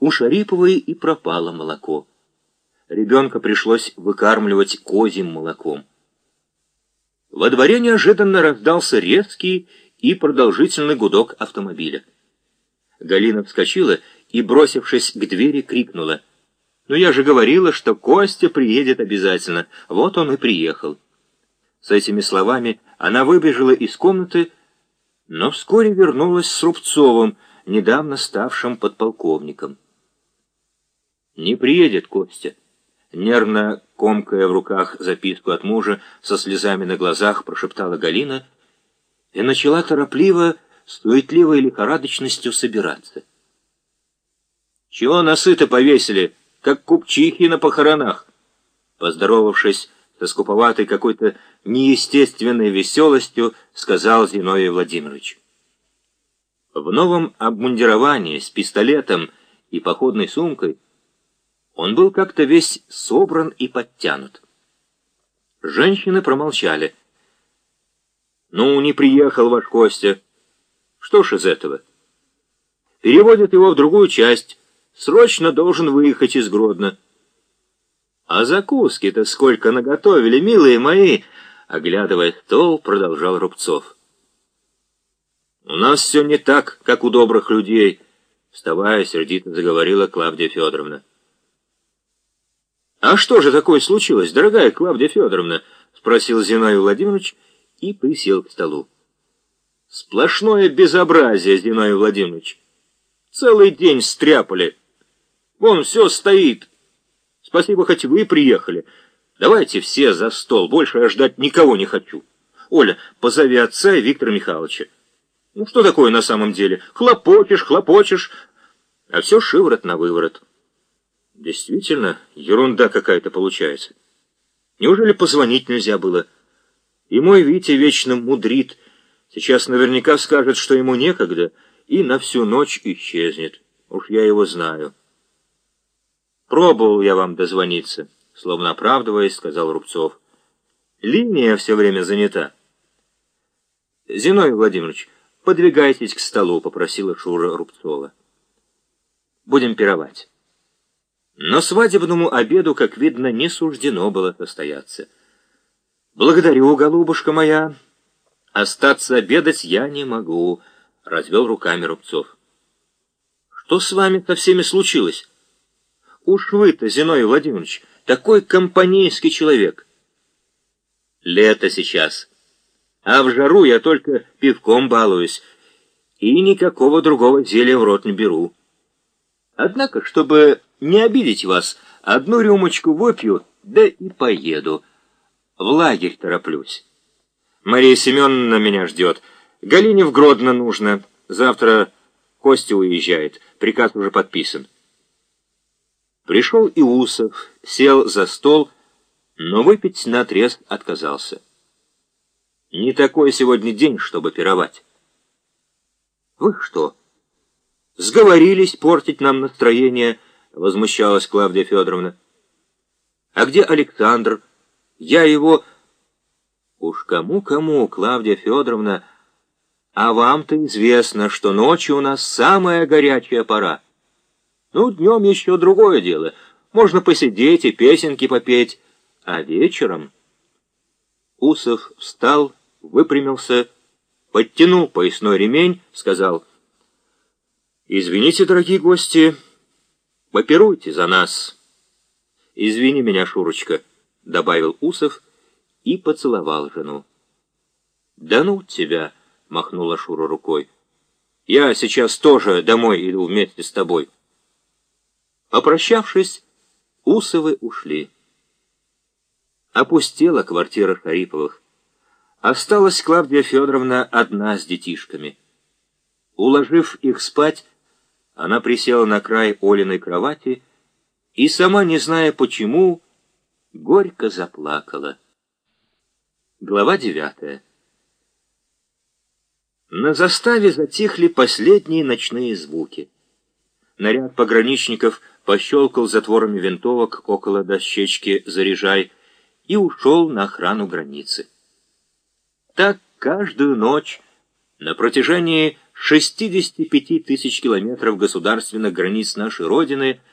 У Шариповой и пропало молоко. Ребенка пришлось выкармливать козьим молоком. Во дворе неожиданно раздался резкий и продолжительный гудок автомобиля. Галина вскочила и, бросившись к двери, крикнула. «Ну я же говорила, что Костя приедет обязательно. Вот он и приехал». С этими словами она выбежала из комнаты, но вскоре вернулась с Рубцовым, недавно ставшим подполковником. «Не приедет Костя», нервно комкая в руках записку от мужа, со слезами на глазах прошептала Галина и начала торопливо, суетливой лихорадочностью собираться. «Чего насыто повесили, как купчихи на похоронах?» Поздоровавшись со скуповатой какой-то неестественной веселостью, сказал Зиновий Владимирович. В новом обмундировании с пистолетом и походной сумкой он был как-то весь собран и подтянут. Женщины промолчали. «Ну, не приехал ваш Костя. Что ж из этого?» «Переводят его в другую часть. Срочно должен выехать из Гродно». «А закуски-то сколько наготовили, милые мои!» Оглядывая стол, продолжал Рубцов. «У нас все не так, как у добрых людей», — вставая, сердито заговорила Клавдия Федоровна. «А что же такое случилось, дорогая Клавдия Федоровна?» — спросил Зиновий Владимирович и присел к столу. «Сплошное безобразие, Зиновий Владимирович. Целый день стряпали. Вон все стоит. Спасибо, хоть вы приехали. Давайте все за стол, больше я ждать никого не хочу. Оля, позови отца и Виктора Михайловича. Ну что такое на самом деле? Хлопочешь, хлопочешь, а все шиворот на выворот». Действительно, ерунда какая-то получается. Неужели позвонить нельзя было? И мой Витя вечно мудрит. Сейчас наверняка скажет, что ему некогда, и на всю ночь исчезнет. Уж я его знаю. Пробовал я вам дозвониться, словно оправдываясь, сказал Рубцов. Линия все время занята. Зиновий Владимирович, подвигайтесь к столу, попросила Шура Рубцова. Будем пировать. Но свадебному обеду, как видно, не суждено было состояться. «Благодарю, голубушка моя. Остаться обедать я не могу», — развел руками Рубцов. «Что с вами со всеми случилось? Уж вы-то, Зиновий Владимирович, такой компанейский человек». «Лето сейчас, а в жару я только пивком балуюсь и никакого другого зелья в рот не беру. Однако, чтобы не обидеть вас, одну рюмочку выпью, да и поеду. В лагерь тороплюсь. Мария Семеновна меня ждет. Галине в Гродно нужно. Завтра Костя уезжает. Приказ уже подписан. Пришел Иусов, сел за стол, но выпить наотрез отказался. Не такой сегодня день, чтобы пировать. Вы что, сговорились портить нам настроение, — возмущалась Клавдия Федоровна. «А где Александр? Я его...» «Уж кому-кому, Клавдия Федоровна, а вам-то известно, что ночью у нас самая горячая пора. Ну, днем еще другое дело. Можно посидеть и песенки попеть, а вечером...» Усов встал, выпрямился, подтянул поясной ремень, сказал, «Извините, дорогие гости, — Попируйте за нас. Извини меня, Шурочка, — добавил Усов и поцеловал жену. Да ну тебя, — махнула Шура рукой. Я сейчас тоже домой иду вместе с тобой. Попрощавшись, Усовы ушли. Опустела квартира Хариповых. Осталась Клавдия Федоровна одна с детишками. Уложив их спать, она присела на край Олиной кровати и, сама не зная почему, горько заплакала. Глава девятая. На заставе затихли последние ночные звуки. Наряд пограничников пощелкал затворами винтовок около дощечки «Заряжай» и ушел на охрану границы. Так каждую ночь на протяжении 65 тысяч километров государственных границ нашей Родины –